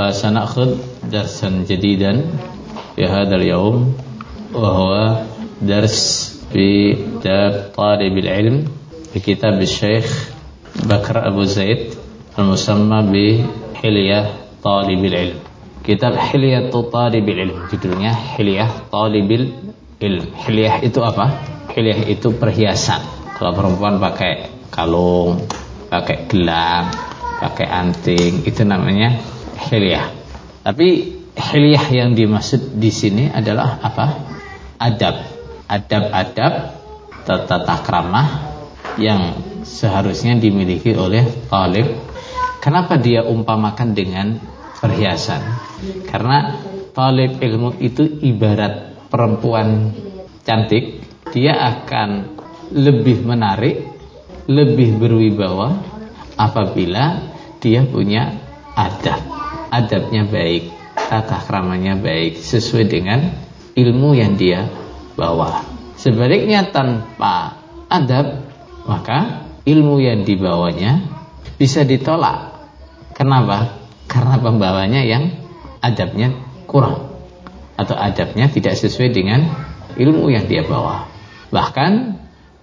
فسنأخذ درسا جديدا في هذا اليوم وهو درس في كتاب طالب العلم في كتاب الشيخ بكر أبو زيد المسمى بحلية طالب العلم كتاب حلية طالب العلم judulnya Hilyah Talibil Ilm Hilyah itu apa? Hilyah itu perhiasan kalau perempuan pakai kalung pakai gelang pakai anting itu namanya hilyah. Tapi hilyah yang dimaksud di sini adalah apa? adab. Adab-adab tata kramah yang seharusnya dimiliki oleh talib. Kenapa dia umpamakan dengan perhiasan? Karena talib ilmu itu ibarat perempuan cantik. Dia akan lebih menarik lebih berwibawa apabila dia punya adab adabnya baik tata kramanya baik sesuai dengan ilmu yang dia bawa. Sebaliknya tanpa adab maka ilmu yang dibawanya bisa ditolak. Kenapa? karena pembawanya yang adabnya kurang atau adabnya tidak sesuai dengan ilmu yang dia bawa. Bahkan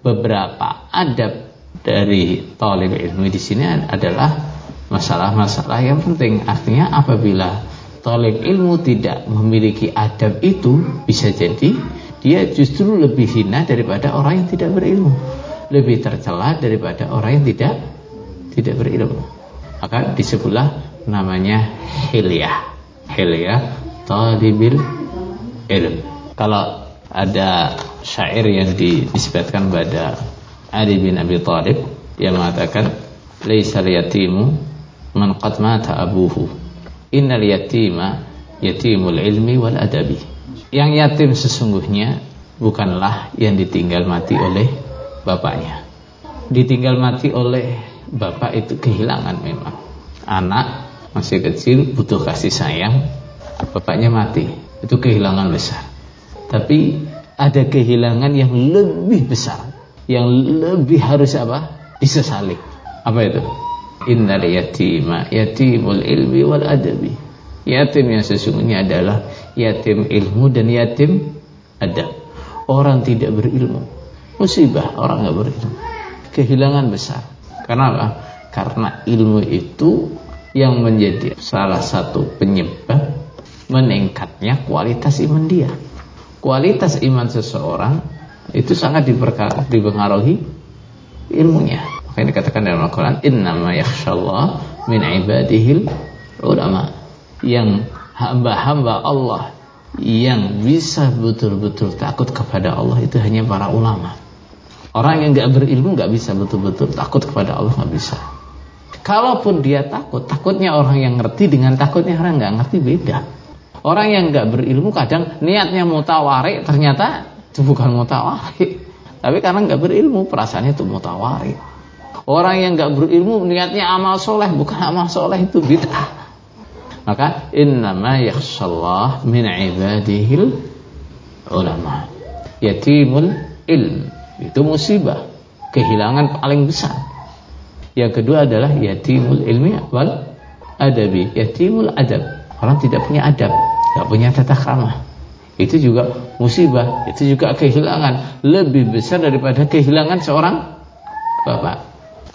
beberapa adab dari talib ilmu di sini adalah masalah-masalah yang penting. Artinya apabila talib ilmu tidak memiliki adab itu bisa jadi dia justru lebih hina daripada orang yang tidak berilmu, lebih tercela daripada orang yang tidak tidak berilmu. Maka disebutlah namanya hilyah. Hilyah talibil ilm. Kalau ada syair yang disebutkan pada Ali bin Abi Thalib yang mengatakan laisal yatimu man qad mata abuhu. Innal yatima yatimul ilmi wal adabi. Yang yatim sesungguhnya bukanlah yang ditinggal mati oleh bapaknya. Ditinggal mati oleh bapak itu kehilangan memang. Anak masih kecil butuh kasih sayang bapaknya mati. Itu kehilangan besar. Tapi ada kehilangan yang lebih besar. Yang lebih harus apa? Disesali. Apa itu? Innal yatima yatimul ilmi wal adabi. Yatim yang sesungguhnya adalah yatim ilmu dan yatim adab. Orang tidak berilmu. Musibah orang nggak berilmu. Kehilangan besar. Kenapa? Karena ilmu itu yang menjadi salah satu penyebab meningkatnya kualitas iman dia. Kualitas iman seseorang itu sangat dipengaruhi ilmunya. Maka ini dikatakan dalam Al-Quran, Innama yakhshallah min ibadihil ulama. Yang hamba-hamba Allah yang bisa betul-betul takut kepada Allah itu hanya para ulama. Orang yang gak berilmu gak bisa betul-betul takut kepada Allah gak bisa. Kalaupun dia takut, takutnya orang yang ngerti dengan takutnya orang gak ngerti beda. Orang yang gak berilmu kadang niatnya mutawari ternyata itu bukan mutawari tapi karena nggak berilmu perasaannya itu mutawari orang yang nggak berilmu niatnya amal soleh bukan amal soleh itu bid'ah. Maka innama yakhshallah min ibadihil ulama. Yatimul ilm. Itu musibah. Kehilangan paling besar. Yang kedua adalah yatimul ilmi wal adabi. Yatimul adab. Orang tidak punya adab. Tidak punya tata krama. Itu juga musibah, itu juga kehilangan. Lebih besar daripada kehilangan seorang bapak.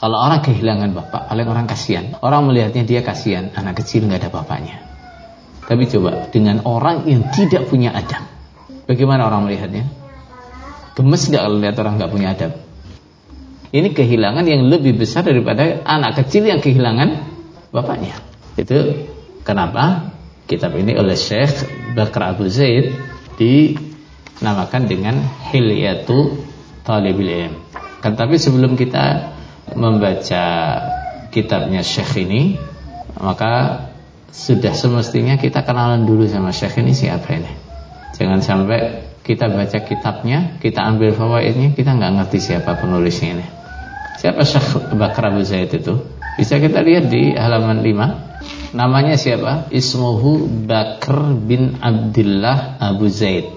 Kalau orang kehilangan bapak, paling orang kasihan. Orang melihatnya dia kasihan, anak kecil nggak ada bapaknya. Tapi coba dengan orang yang tidak punya adab, bagaimana orang melihatnya? Gemes nggak kalau lihat orang nggak punya adab? Ini kehilangan yang lebih besar daripada anak kecil yang kehilangan bapaknya. Itu kenapa kitab ini oleh Syekh Bakar Abu Zaid dinamakan dengan Hilyatu Talibil Ilm. Kan tapi sebelum kita membaca kitabnya Syekh ini, maka sudah semestinya kita kenalan dulu sama Syekh ini siapa ini. Jangan sampai kita baca kitabnya, kita ambil fawaidnya, kita nggak ngerti siapa penulisnya ini. Siapa Syekh Bakar Abu Zaid itu? Bisa kita lihat di halaman 5. Namanya siapa? Ismuhu Bakar bin Abdullah Abu Zaid.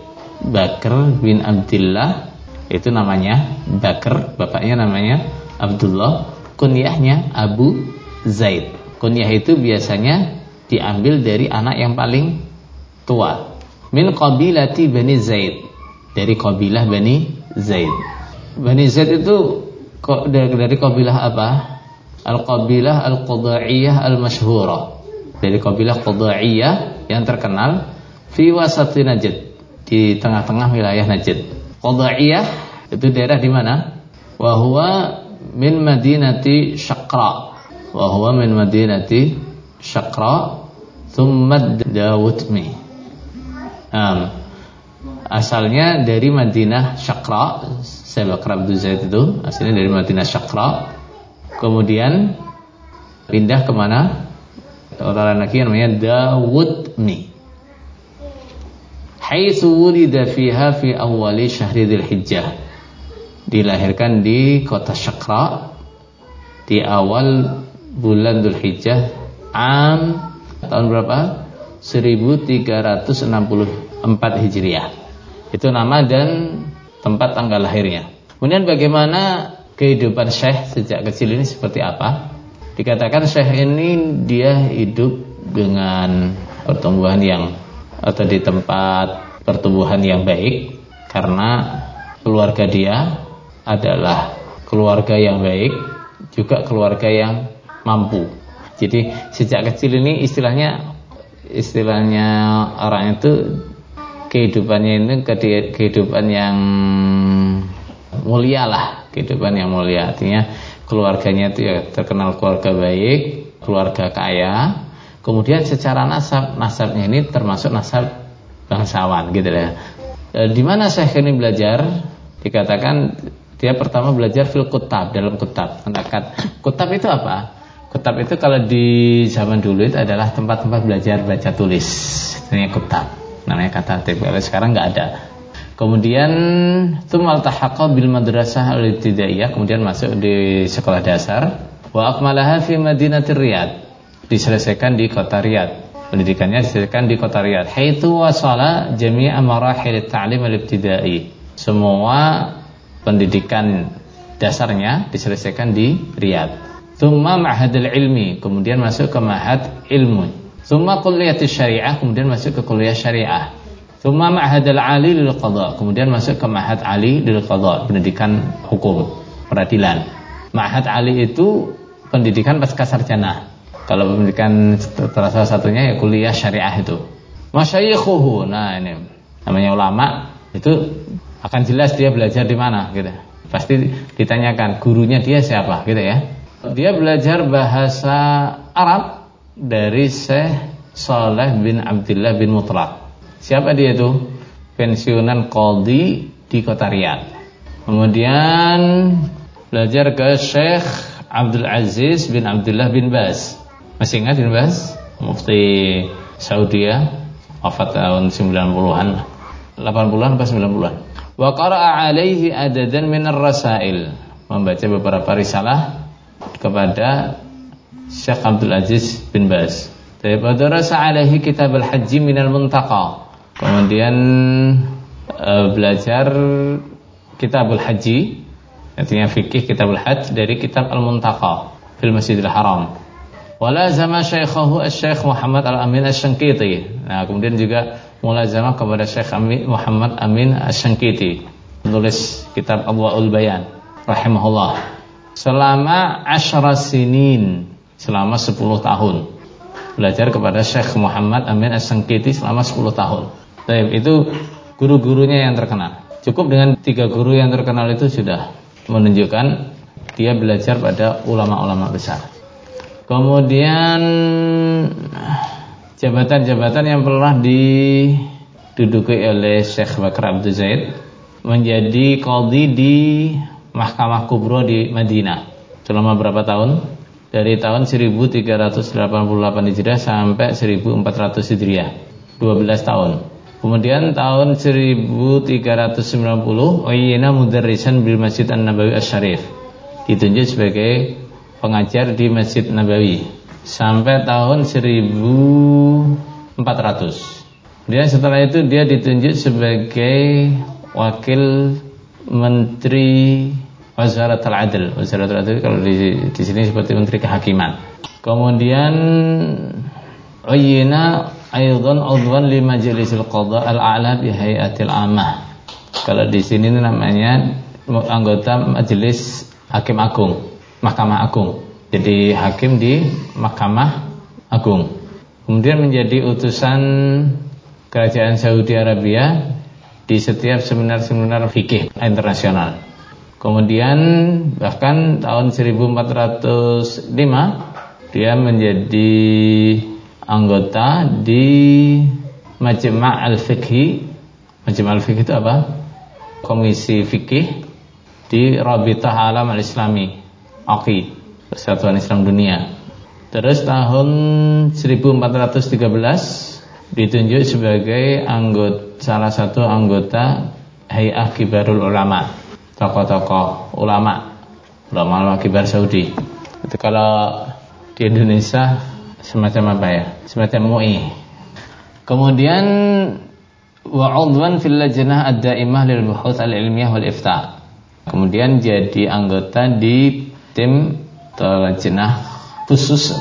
Bakar bin Abdullah itu namanya Bakar, bapaknya namanya Abdullah, kunyahnya Abu Zaid. Kunyah itu biasanya diambil dari anak yang paling tua. Min qabilati Bani Zaid. Dari kabilah Bani Zaid. Bani Zaid itu dari kabilah apa? Al-qabilah al-qudha'iyah al-masyhurah. Dari kabilah qudha'iyah yang terkenal fi wasati Najd, di tengah-tengah wilayah Najd. Qudha'iyah itu daerah di mana? Wa huwa min madinati Syaqra. Wa huwa min madinati Syaqra thumma Dawutmi. Um, asalnya dari Madinah Syaqra saya Bakar Abdul Zaid itu asalnya dari Madinah Syakra. Kemudian pindah ke mana orang lagi namanya Dawud Mi. Haitsu wulida fiha fi awali syahri Dzulhijjah dilahirkan di kota Syakra di awal bulan Dzulhijjah am tahun berapa 1364 Hijriah itu nama dan tempat tanggal lahirnya. Kemudian bagaimana kehidupan Syekh sejak kecil ini seperti apa? Dikatakan Syekh ini dia hidup dengan pertumbuhan yang atau di tempat pertumbuhan yang baik karena keluarga dia adalah keluarga yang baik juga keluarga yang mampu. Jadi sejak kecil ini istilahnya istilahnya orang itu kehidupannya ini kehidupan yang mulia lah kehidupan yang mulia. Artinya keluarganya itu ya terkenal keluarga baik keluarga kaya. Kemudian secara nasab nasabnya ini termasuk nasab bangsawan gitu ya e, di mana saya ini belajar? Dikatakan dia pertama belajar fil kutab dalam kutab kutab itu apa? Kutab itu kalau di zaman dulu itu adalah tempat-tempat belajar baca tulis. Ini kutab namanya kata TPL sekarang nggak ada. Kemudian tumal tahaqqa bil madrasah al-ibtidaiyah kemudian masuk di sekolah dasar. Wa akmalaha fi madinatir riyad diselesaikan di kota Riyadh. Pendidikannya diselesaikan di kota Riyadh. Haitsu wasala jami'a marahil ta'lim al-ibtidai semua pendidikan dasarnya diselesaikan di Riyadh Thumma ma'hadul ilmi kemudian masuk ke mahad ilmu Summa kuliah syariah kemudian masuk ke kuliah syariah. Summa ma'hadal ali lil qadha kemudian masuk ke ma'had ali lil qadha pendidikan hukum peradilan. Ma'had ali itu pendidikan pasca sarjana. Kalau pendidikan salah satunya ya kuliah syariah itu. Masyayikhuhu. Nah, ini namanya ulama itu akan jelas dia belajar di mana gitu. Pasti ditanyakan gurunya dia siapa gitu ya. Dia belajar bahasa Arab dari Syekh Saleh bin Abdullah bin Mutlaq. Siapa dia itu? Pensiunan Qadhi di kota Riyadh. Kemudian belajar ke Syekh Abdul Aziz bin Abdullah bin Baz. Masih ingat bin Baz? Mufti Saudi ya, wafat tahun 90-an. 80-an atau 90-an. Wa qara'a alaihi adadan min rasail Membaca beberapa risalah kepada Syekh Abdul Aziz bin Baz. Darasa alaihi kitab al-haji minal muntaqa. Kemudian uh, belajar kitab al-haji artinya fikih kitab al-hajj dari kitab al-muntaqa fil Masjidil Haram. Walazama syaikhahu Syekh Muhammad Al-Amin Asy-Syankiti. Nah, kemudian juga mulazamah kepada Syekh Muhammad Amin Asy-Syankiti, penulis kitab Abwaul Bayan rahimahullah. Selama asyara sinin selama 10 tahun. Belajar kepada Syekh Muhammad Amin As-Sangkiti selama 10 tahun. Baik, itu guru-gurunya yang terkenal. Cukup dengan tiga guru yang terkenal itu sudah menunjukkan dia belajar pada ulama-ulama besar. Kemudian jabatan-jabatan yang pernah diduduki oleh Syekh Bakar Abdul Zaid menjadi qadhi di Mahkamah Kubro di Madinah selama berapa tahun? dari tahun 1388 Hijriah sampai 1400 Hijriah 12 tahun kemudian tahun 1390 Uyyina mudarrisan bil Masjid An-Nabawi Asy-Syarif ditunjuk sebagai pengajar di Masjid Nabawi sampai tahun 1400 kemudian setelah itu dia ditunjuk sebagai wakil menteri Wazaratul Adl. Wazaratul Adl kalau di, di sini seperti Menteri Kehakiman. Kemudian Uyina aydan udwan li majlisil qada al-a'la bi hayatil amah. Kalau di sini namanya anggota majelis hakim agung, mahkamah agung. Jadi hakim di mahkamah agung. Kemudian menjadi utusan kerajaan Saudi Arabia di setiap seminar-seminar fikih internasional. Kemudian bahkan tahun 1405 dia menjadi anggota di Majma' al-Fiqhi. Majma' al-Fiqhi itu apa? Komisi fikih di Rabitah Alam Al-Islami, AQI, Persatuan Islam Dunia. Terus tahun 1413 ditunjuk sebagai anggota salah satu anggota Hay'ah Kibarul Ulama tokoh-tokoh ulama ulama-ulama kibar Saudi. Itu kalau di Indonesia semacam apa ya? Semacam MUI kemudian wa'udwan fil lajnah ad-daimah lil buhuth al-ilmiyah wal ifta kemudian jadi anggota di tim lajnah khusus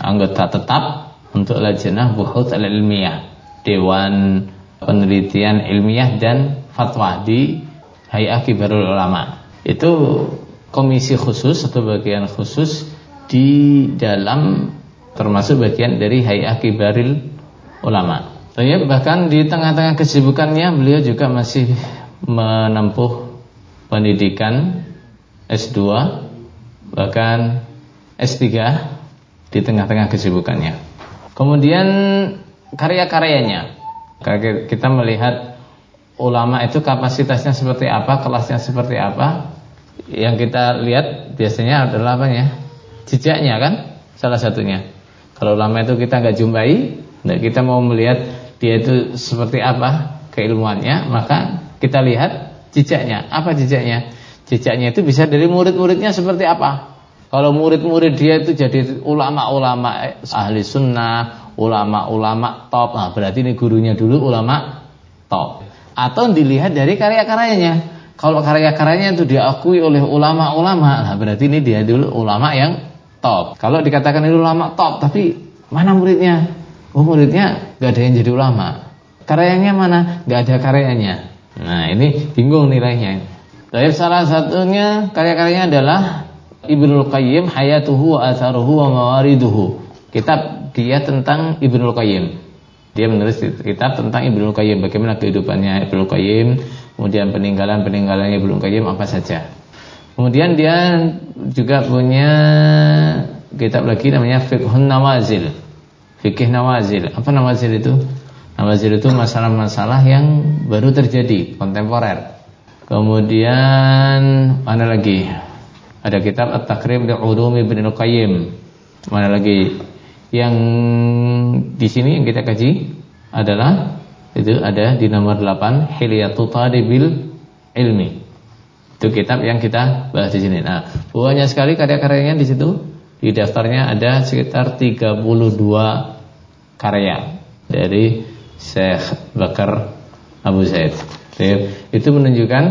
anggota tetap untuk lajnah buhuth al-ilmiyah dewan penelitian ilmiah dan fatwa di Hay'ah Kibarul Ulama. Itu komisi khusus atau bagian khusus di dalam termasuk bagian dari Hay'ah Kibarul Ulama. Tapi bahkan di tengah-tengah kesibukannya beliau juga masih menempuh pendidikan S2 bahkan S3 di tengah-tengah kesibukannya. Kemudian karya-karyanya kita melihat ulama itu kapasitasnya seperti apa, kelasnya seperti apa. Yang kita lihat biasanya adalah apa ya? Jejaknya kan salah satunya. Kalau ulama itu kita nggak jumpai, nah kita mau melihat dia itu seperti apa keilmuannya, maka kita lihat jejaknya. Apa jejaknya? Jejaknya itu bisa dari murid-muridnya seperti apa. Kalau murid-murid dia itu jadi ulama-ulama ahli sunnah, ulama-ulama top, nah berarti ini gurunya dulu ulama top atau dilihat dari karya-karyanya. Kalau karya-karyanya itu diakui oleh ulama-ulama, nah berarti ini dia dulu ulama yang top. Kalau dikatakan ini ulama top, tapi mana muridnya? Oh muridnya gak ada yang jadi ulama. Karyanya mana? Gak ada karyanya. Nah ini bingung nilainya. Tapi salah satunya karya-karyanya adalah Ibnul Qayyim Hayatuhu wa Atharuhu wa Mawariduhu. Kitab dia tentang Ibnul Qayyim. Dia menulis kitab tentang Ibnu Qayyim, bagaimana kehidupannya Ibnu Qayyim, kemudian peninggalan-peninggalannya Ibnu Qayyim apa saja. Kemudian dia juga punya kitab lagi namanya Fiqhun Nawazil. Fikih Nawazil. Apa Nawazil itu? Nawazil itu masalah-masalah yang baru terjadi, kontemporer. Kemudian mana lagi? Ada kitab At-Takrib li Ulumi Ibnu Qayyim. Mana lagi? Yang di sini yang kita kaji adalah itu ada di nomor 8 Hilyatu Talibil Ilmi. Itu kitab yang kita bahas di sini. Nah, banyak sekali karya-karyanya di situ. Di daftarnya ada sekitar 32 karya dari Syekh Bakar Abu Zaid. Itu menunjukkan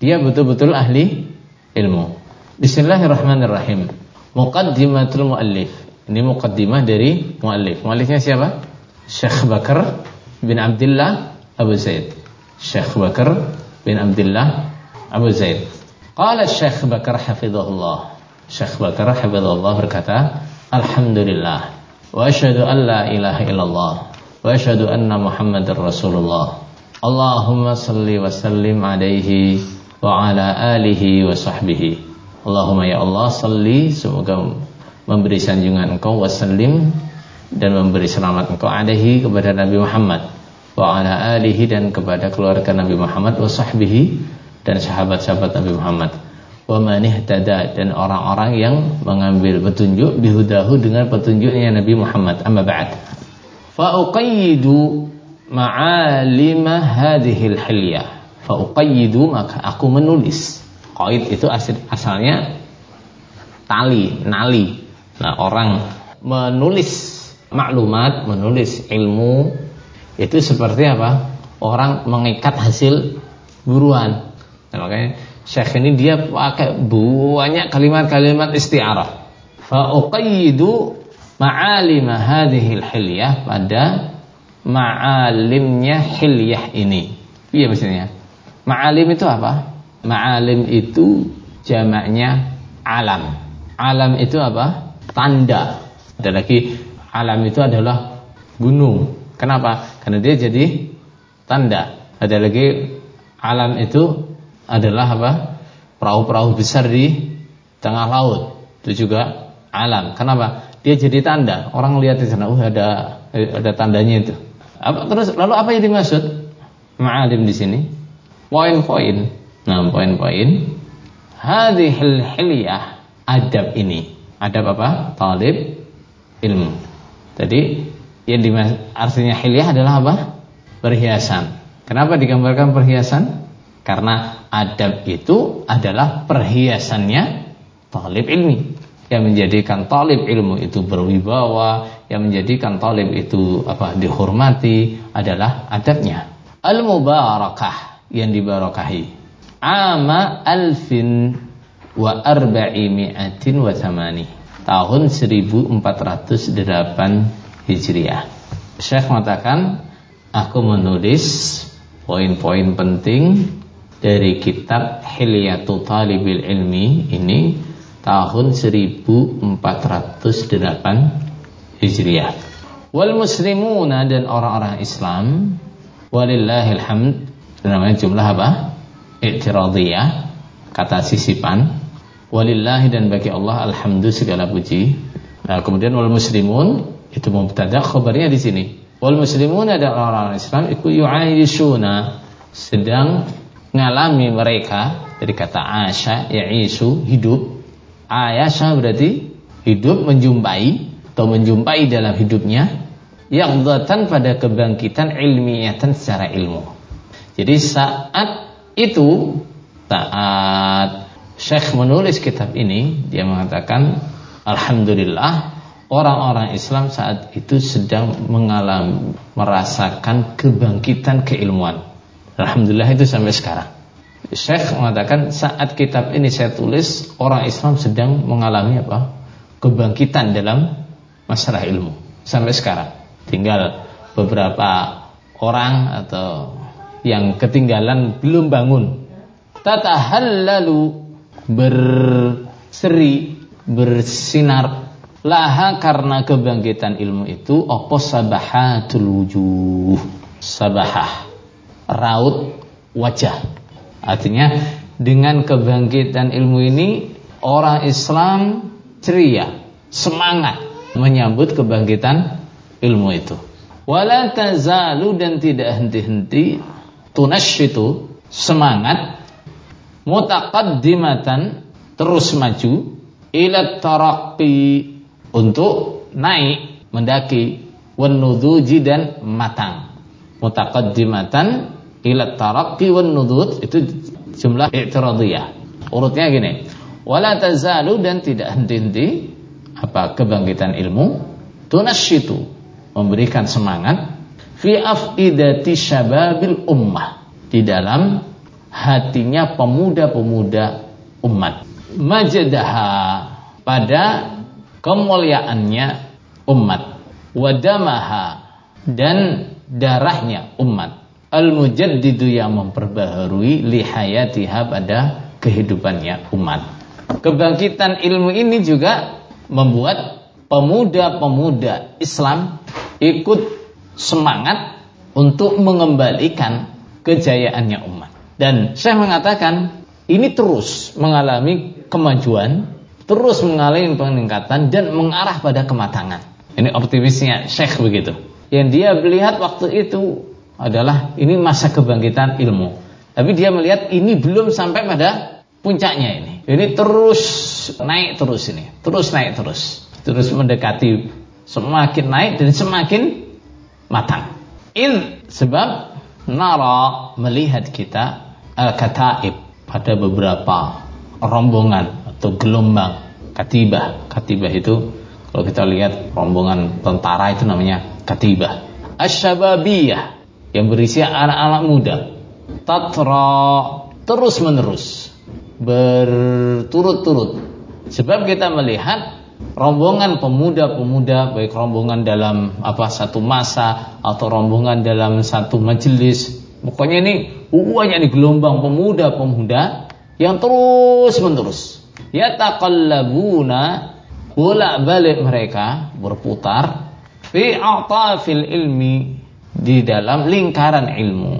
dia betul-betul ahli ilmu. Bismillahirrahmanirrahim. Muqaddimatul muallif. Ini mukaddimah dari muallif. Muallifnya siapa? Syekh Bakar bin Abdullah Abu Zaid. Syekh Bakar bin Abdullah Abu Zaid. Qala Syekh Bakar hafizahullah. Syekh Bakar hafizahullah berkata, Alhamdulillah wa asyhadu an la ilaha illallah wa asyhadu anna Muhammadar Rasulullah. Allahumma salli wa sallim alaihi wa ala alihi wa sahbihi. Allahumma ya Allah salli semoga memberi sanjungan engkau wasallim dan memberi selamat engkau alaihi kepada Nabi Muhammad. Wa ala alihi dan kepada keluarga Nabi Muhammad wa sahbihi dan sahabat-sahabat Nabi Muhammad. Wa manihtada dan orang-orang yang mengambil petunjuk bihudahu dengan petunjuknya Nabi Muhammad. Amma ba'd. Fa ma'alima hadhil hilyah fa maka aku menulis qaid itu asal, asalnya tali nali Nah, orang menulis maklumat, menulis ilmu itu seperti apa? Orang mengikat hasil buruan. Nah, makanya Syekh ini dia pakai banyak kalimat-kalimat istiarah. Fa uqayyidu ma'alim hadhil hilyah pada ma'alimnya hilyah ini. Iya maksudnya. Ma'alim itu apa? Ma'alim itu jamaknya alam. Alam itu apa? Tanda. Ada lagi alam itu adalah gunung. Kenapa? Karena dia jadi tanda. Ada lagi alam itu adalah apa? Perahu-perahu besar di tengah laut. Itu juga alam. Kenapa? Dia jadi tanda. Orang lihat di sana, oh ada ada tandanya itu. Apa, terus lalu apa yang dimaksud? Ma'alim di sini. Poin-poin. Nah, poin-poin. Hadhil hilyah adab ini. Adab apa? Talib ilmu. Jadi yang dimas artinya hilyah adalah apa? Perhiasan. Kenapa digambarkan perhiasan? Karena adab itu adalah perhiasannya talib ilmi. Yang menjadikan talib ilmu itu berwibawa, yang menjadikan talib itu apa dihormati adalah adabnya. Al-mubarakah yang dibarakahi. Ama alfin wa arba'i mi'atin wa thamani tahun 1408 Hijriah. Syekh mengatakan aku menulis poin-poin penting dari kitab Hilyatul Talibil Ilmi ini tahun 1408 Hijriah. Wal muslimuna dan orang-orang Islam walillahil hamd namanya jumlah apa? I'tiradiyah kata sisipan Walillahi dan bagi Allah alhamdulillah segala puji. Nah, kemudian wal muslimun itu mubtada khabarnya di sini. Wal muslimun ada orang-orang Islam iku yu'ayishuna sedang mengalami mereka dari kata asya ya'isu hidup. Ayasha berarti hidup menjumpai atau menjumpai dalam hidupnya yaqdatan pada kebangkitan ilmiatan secara ilmu. Jadi saat itu saat Syekh menulis kitab ini dia mengatakan alhamdulillah orang-orang Islam saat itu sedang mengalami merasakan kebangkitan keilmuan. Alhamdulillah itu sampai sekarang. Syekh mengatakan saat kitab ini saya tulis orang Islam sedang mengalami apa? kebangkitan dalam masalah ilmu. Sampai sekarang. Tinggal beberapa orang atau yang ketinggalan belum bangun. Tatahallalu berseri, bersinar. Laha karena kebangkitan ilmu itu apa sabahatul wujuh? Sabahah. Raut wajah. Artinya dengan kebangkitan ilmu ini orang Islam ceria semangat menyambut kebangkitan ilmu itu. Wala tazalu dan tidak henti-henti itu semangat mutaqaddimatan terus maju ila taraqi untuk naik mendaki wan dan matang. Mutaqaddimatan ila taraqi wan itu jumlah i'tiradiyah. Urutnya gini wala tazalu dan tidak henti-henti apa kebangkitan ilmu tunasyitu memberikan semangat fi afidati syababil ummah di dalam hatinya pemuda-pemuda umat. Majadaha pada kemuliaannya umat. Wadamaha dan darahnya umat. Al-mujaddidu yang memperbaharui lihayatiha pada kehidupannya umat. Kebangkitan ilmu ini juga membuat pemuda-pemuda Islam ikut semangat untuk mengembalikan kejayaannya umat. Dan saya mengatakan ini terus mengalami kemajuan, terus mengalami peningkatan dan mengarah pada kematangan. Ini optimisnya Syekh begitu. Yang dia melihat waktu itu adalah ini masa kebangkitan ilmu. Tapi dia melihat ini belum sampai pada puncaknya ini. Ini terus naik terus ini, terus naik terus, terus mendekati semakin naik dan semakin matang. Il sebab nara melihat kita al-kataib pada beberapa rombongan atau gelombang katibah. Katibah itu kalau kita lihat rombongan tentara itu namanya katibah. Asyababiyah yang berisi anak-anak muda. Tatra terus menerus berturut-turut. Sebab kita melihat rombongan pemuda-pemuda baik rombongan dalam apa satu masa atau rombongan dalam satu majelis pokoknya ini banyak di gelombang pemuda-pemuda yang terus menerus. Ya taqallabuna bolak-balik mereka berputar fi a'tafil ilmi di dalam lingkaran ilmu.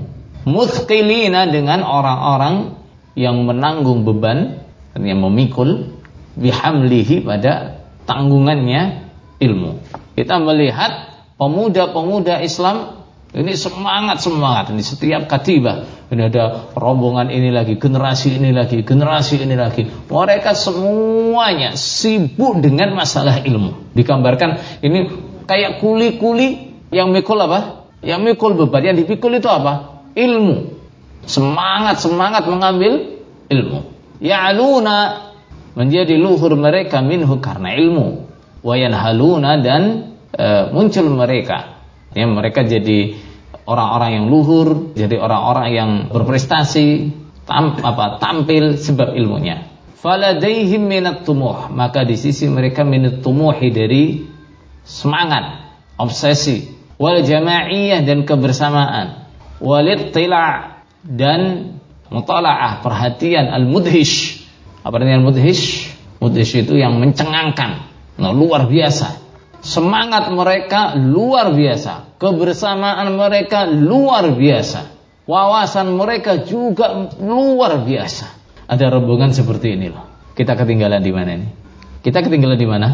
Muthqilina dengan orang-orang yang menanggung beban yang memikul bihamlihi pada tanggungannya ilmu. Kita melihat pemuda-pemuda Islam ini semangat semangat di setiap katibah. Ini ada rombongan ini lagi, generasi ini lagi, generasi ini lagi. Mereka semuanya sibuk dengan masalah ilmu. Digambarkan ini kayak kuli-kuli yang mikul apa? Yang mikul beban. Yang dipikul itu apa? Ilmu. Semangat semangat mengambil ilmu. Ya'luna menjadi luhur mereka minhu karena ilmu. Wayan haluna dan e, muncul mereka. Ya mereka jadi orang-orang yang luhur jadi orang-orang yang berprestasi tam, apa tampil sebab ilmunya. Faladaihim minat tumuh. Maka di sisi mereka minat tumuhi dari semangat obsesi. Wal jamaiyah dan kebersamaan. Walid tila dan mutalaah perhatian al mudhish apa artinya mudhish? Mudhish itu yang mencengangkan. Nah, luar biasa. Semangat mereka luar biasa. Kebersamaan mereka luar biasa. Wawasan mereka juga luar biasa. Ada rombongan seperti ini loh. Kita ketinggalan di mana ini? Kita ketinggalan di mana?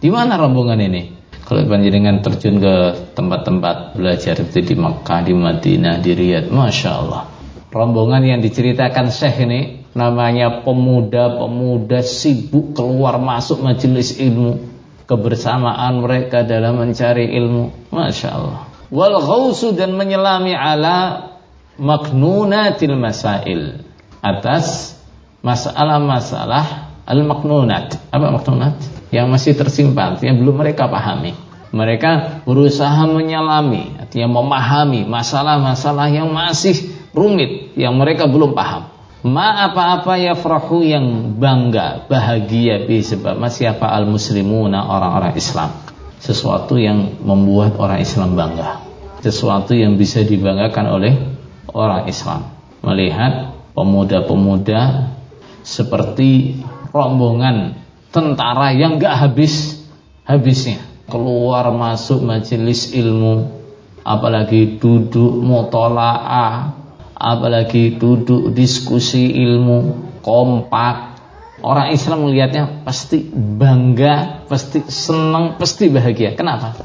Di mana rombongan ini? Kalau dengan terjun ke tempat-tempat belajar itu di Makkah, di Madinah, di Riyadh, masya Allah. Rombongan yang diceritakan Syekh ini namanya pemuda-pemuda sibuk keluar masuk majelis ilmu. Kebersamaan mereka dalam mencari ilmu. Masya Allah. Wal ghausu dan menyelami ala maknunatil masail. Atas masalah-masalah al maknunat apa maknunat? Yang masih tersimpan yang belum mereka pahami. Mereka berusaha menyelami artinya memahami masalah-masalah yang masih rumit yang mereka belum paham Ma apa-apa ya farahu yang bangga, bahagia bi sebab masih apa al muslimuna orang-orang Islam. Sesuatu yang membuat orang Islam bangga. Sesuatu yang bisa dibanggakan oleh orang Islam. Melihat pemuda-pemuda seperti rombongan tentara yang gak habis habisnya. Keluar masuk majelis ilmu, apalagi duduk mutolaah apalagi duduk diskusi ilmu kompak. Orang Islam melihatnya pasti bangga pasti senang pasti bahagia. Kenapa?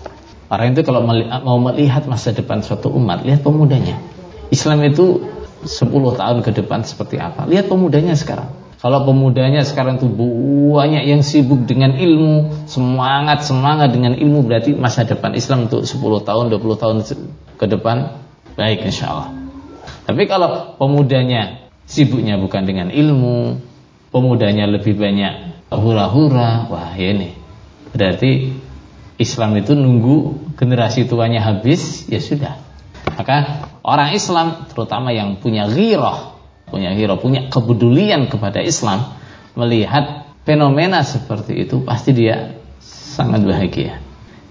Orang itu kalau mau melihat masa depan suatu umat lihat pemudanya. Islam itu 10 tahun ke depan seperti apa? Lihat pemudanya sekarang kalau pemudanya sekarang itu banyak yang sibuk dengan ilmu, semangat semangat dengan ilmu berarti masa depan Islam untuk 10 tahun, 20 tahun ke depan baik insya Allah. Tapi kalau pemudanya sibuknya bukan dengan ilmu, pemudanya lebih banyak hura-hura, wah ya ini berarti Islam itu nunggu generasi tuanya habis, ya sudah. Maka orang Islam terutama yang punya ghirah, punya ghirah, punya kepedulian kepada Islam, melihat fenomena seperti itu pasti dia sangat bahagia.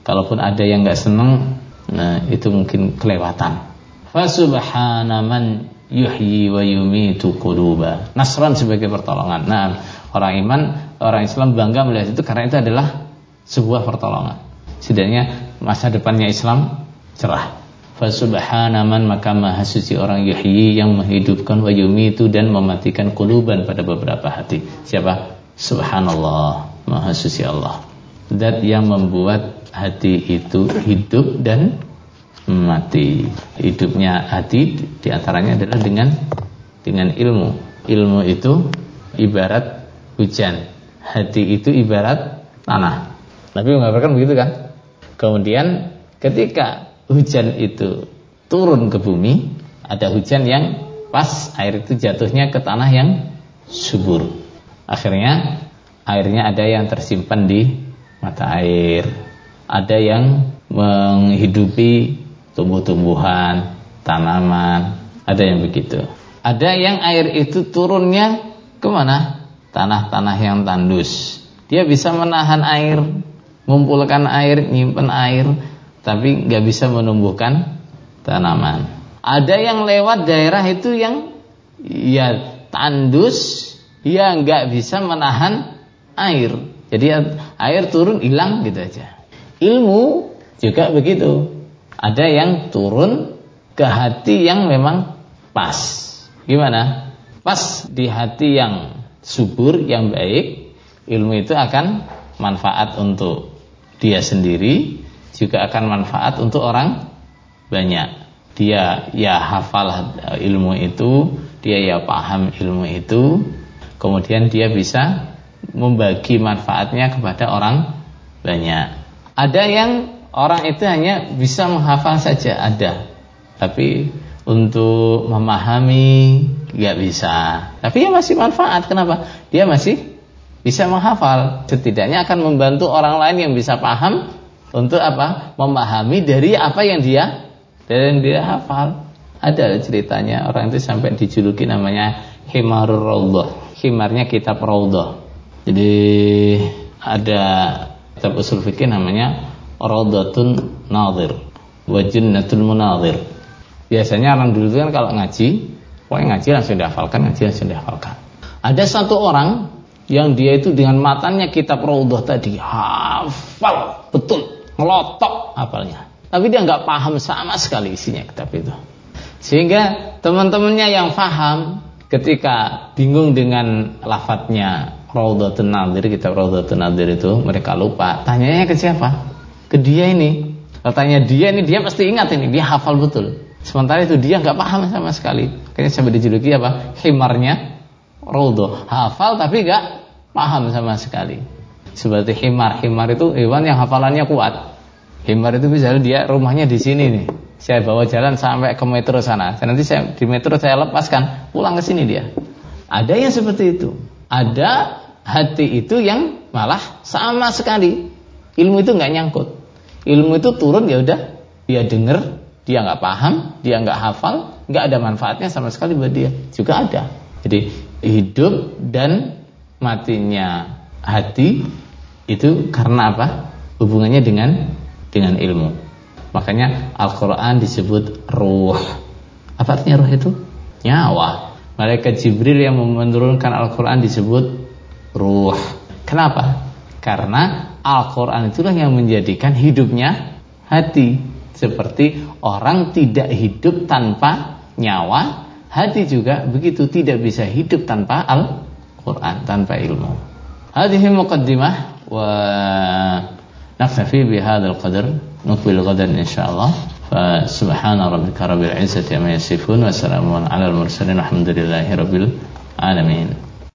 Kalaupun ada yang nggak senang, nah itu mungkin kelewatan. Fasubhana man yuhyi wa yumitu quluba. Nasran sebagai pertolongan. Nah, orang iman, orang Islam bangga melihat itu karena itu adalah sebuah pertolongan. Setidaknya masa depannya Islam cerah. Fasubhana man maka maha suci orang yuhyi yang menghidupkan wa yumitu dan mematikan kuluban pada beberapa hati. Siapa? Subhanallah, maha suci Allah. Dat yang membuat hati itu hidup dan mati. Hidupnya hati di antaranya adalah dengan dengan ilmu. Ilmu itu ibarat hujan. Hati itu ibarat tanah. Nabi mengabarkan begitu kan? Kemudian ketika hujan itu turun ke bumi, ada hujan yang pas air itu jatuhnya ke tanah yang subur. Akhirnya airnya ada yang tersimpan di mata air, ada yang menghidupi tumbuh-tumbuhan, tanaman, ada yang begitu. Ada yang air itu turunnya ke mana? Tanah-tanah yang tandus. Dia bisa menahan air, mengumpulkan air, nyimpen air, tapi nggak bisa menumbuhkan tanaman. Ada yang lewat daerah itu yang ya tandus, ya nggak bisa menahan air. Jadi air turun hilang gitu aja. Ilmu juga begitu. Ada yang turun ke hati yang memang pas. Gimana? Pas di hati yang subur, yang baik, ilmu itu akan manfaat untuk dia sendiri, juga akan manfaat untuk orang banyak. Dia ya hafal ilmu itu, dia ya paham ilmu itu, kemudian dia bisa membagi manfaatnya kepada orang banyak. Ada yang orang itu hanya bisa menghafal saja, ada. Tapi untuk memahami nggak bisa. Tapi ya masih manfaat. Kenapa? Dia masih bisa menghafal. Setidaknya akan membantu orang lain yang bisa paham untuk apa? Memahami dari apa yang dia dari yang dia hafal. Ada ceritanya orang itu sampai dijuluki namanya Himarur Raudhah. Himarnya kitab Raudhah. Jadi ada kitab usul fikih namanya Raudhatun Nadir wa Jannatul Munadir. Biasanya orang dulu kan kalau ngaji, pokoknya ngaji langsung dihafalkan, ngaji langsung dihafalkan. Ada satu orang yang dia itu dengan matanya kitab Raudhah tadi hafal betul, ngelotok hafalnya. Tapi dia nggak paham sama sekali isinya kitab itu. Sehingga teman-temannya yang paham ketika bingung dengan lafadznya Raudhatun Nadir, kitab Raudhatun Nadir itu mereka lupa. Tanyanya ke siapa? ke dia ini. Katanya dia ini dia pasti ingat ini, dia hafal betul. Sementara itu dia nggak paham sama sekali. Akhirnya sampai dijuluki apa? Himarnya Roldo. Hafal tapi nggak paham sama sekali. Seperti himar. Himar itu hewan yang hafalannya kuat. Himar itu misalnya dia rumahnya di sini nih. Saya bawa jalan sampai ke metro sana. Nanti saya di metro saya lepaskan, pulang ke sini dia. Ada yang seperti itu. Ada hati itu yang malah sama sekali. Ilmu itu nggak nyangkut ilmu itu turun ya udah dia dengar dia nggak paham dia nggak hafal nggak ada manfaatnya sama sekali buat dia juga ada jadi hidup dan matinya hati itu karena apa? Hubungannya dengan dengan ilmu. Makanya Al-Quran disebut ruh. Apa artinya ruh itu? Nyawa. Malaikat Jibril yang menurunkan Al-Quran disebut ruh. Kenapa? Karena Al-Quran itulah yang menjadikan hidupnya hati. Seperti orang tidak hidup tanpa nyawa Hati juga begitu tidak bisa hidup tanpa Al-Quran Tanpa ilmu. Hadihi muqaddimah ونكتفي بهذا القدر. نقبل غدا إن شاء الله. فسبحان ربك رب العزة عما يصفون وسلام على المرسلين والحمد لله رب العالمين.